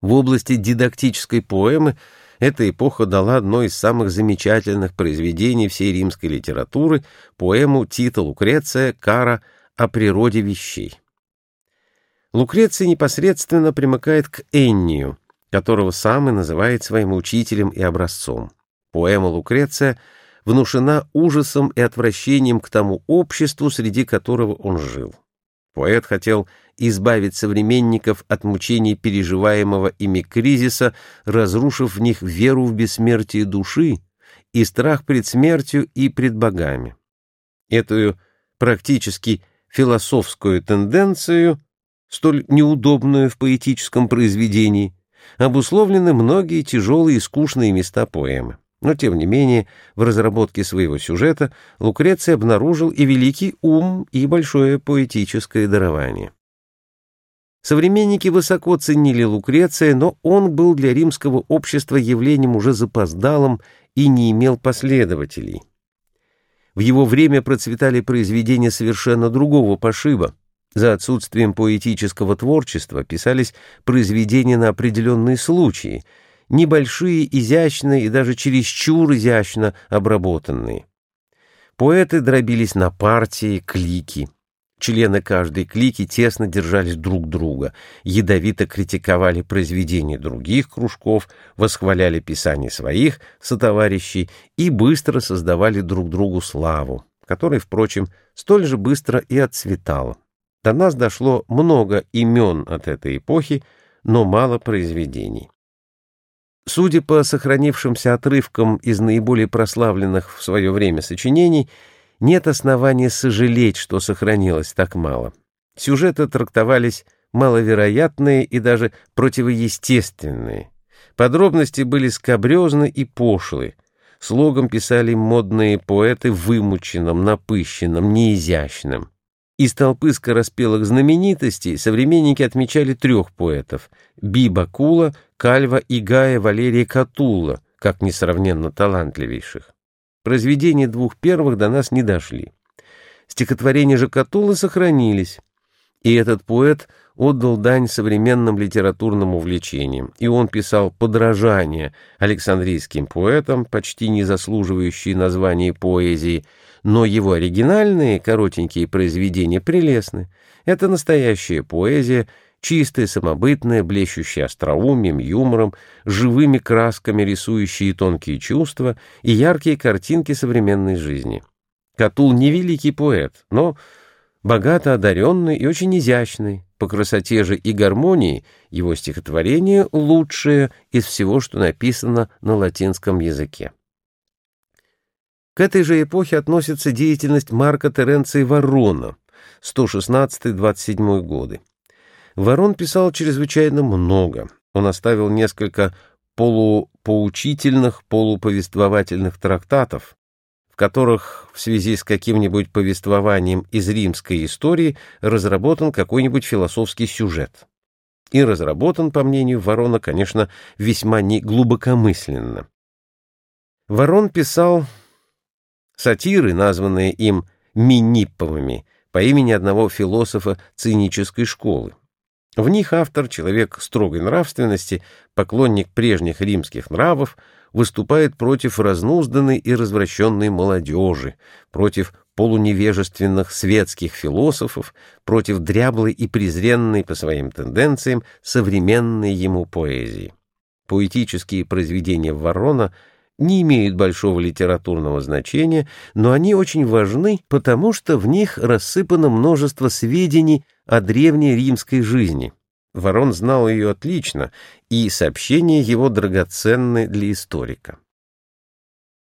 В области дидактической поэмы эта эпоха дала одно из самых замечательных произведений всей римской литературы — поэму Тита Лукреция «Кара о природе вещей». Лукреций непосредственно примыкает к Эннию, которого сам и называет своим учителем и образцом. Поэма Лукреция внушена ужасом и отвращением к тому обществу, среди которого он жил. Поэт хотел избавить современников от мучений переживаемого ими кризиса, разрушив в них веру в бессмертие души и страх перед смертью и пред богами. Эту практически философскую тенденцию, столь неудобную в поэтическом произведении, обусловлены многие тяжелые и скучные места поэмы. Но, тем не менее, в разработке своего сюжета Лукреций обнаружил и великий ум, и большое поэтическое дарование. Современники высоко ценили Лукреция, но он был для римского общества явлением уже запоздалым и не имел последователей. В его время процветали произведения совершенно другого пошиба. За отсутствием поэтического творчества писались произведения на определенные случаи — небольшие, изящные и даже чересчур изящно обработанные. Поэты дробились на партии, клики. Члены каждой клики тесно держались друг друга, ядовито критиковали произведения других кружков, восхваляли писания своих сотоварищей и быстро создавали друг другу славу, которая, впрочем, столь же быстро и отцветала. До нас дошло много имен от этой эпохи, но мало произведений. Судя по сохранившимся отрывкам из наиболее прославленных в свое время сочинений, нет основания сожалеть, что сохранилось так мало. Сюжеты трактовались маловероятные и даже противоестественные. Подробности были скабрезны и пошлы. Слогом писали модные поэты вымученным, напыщенным, неизящным. Из толпы скороспелых знаменитостей современники отмечали трех поэтов — Биба Кула, Кальва и Гая Валерия Катулла, как несравненно талантливейших. Произведения двух первых до нас не дошли. Стихотворения же Катулы сохранились, и этот поэт отдал дань современным литературным увлечениям, и он писал подражания Александрийским поэтам, почти не заслуживающие названия поэзии, но его оригинальные коротенькие произведения прелестны. Это настоящая поэзия, чистая, самобытная, блещущая остроумием, юмором, живыми красками рисующие тонкие чувства и яркие картинки современной жизни. Катул не великий поэт, но богато одаренный и очень изящный. По красоте же и гармонии его стихотворение лучшее из всего, что написано на латинском языке. К этой же эпохе относится деятельность Марка Теренции Ворона, 116-27 годы. Ворон писал чрезвычайно много. Он оставил несколько полупоучительных, полуповествовательных трактатов, которых в связи с каким-нибудь повествованием из римской истории разработан какой-нибудь философский сюжет. И разработан, по мнению Ворона, конечно, весьма неглубокомысленно. Ворон писал сатиры, названные им Минипповыми, по имени одного философа цинической школы. В них автор, человек строгой нравственности, поклонник прежних римских нравов, выступает против разнузданной и развращенной молодежи, против полуневежественных светских философов, против дряблой и презренной по своим тенденциям современной ему поэзии. Поэтические произведения Ворона не имеют большого литературного значения, но они очень важны, потому что в них рассыпано множество сведений о древней римской жизни. Ворон знал ее отлично, и сообщения его драгоценны для историка.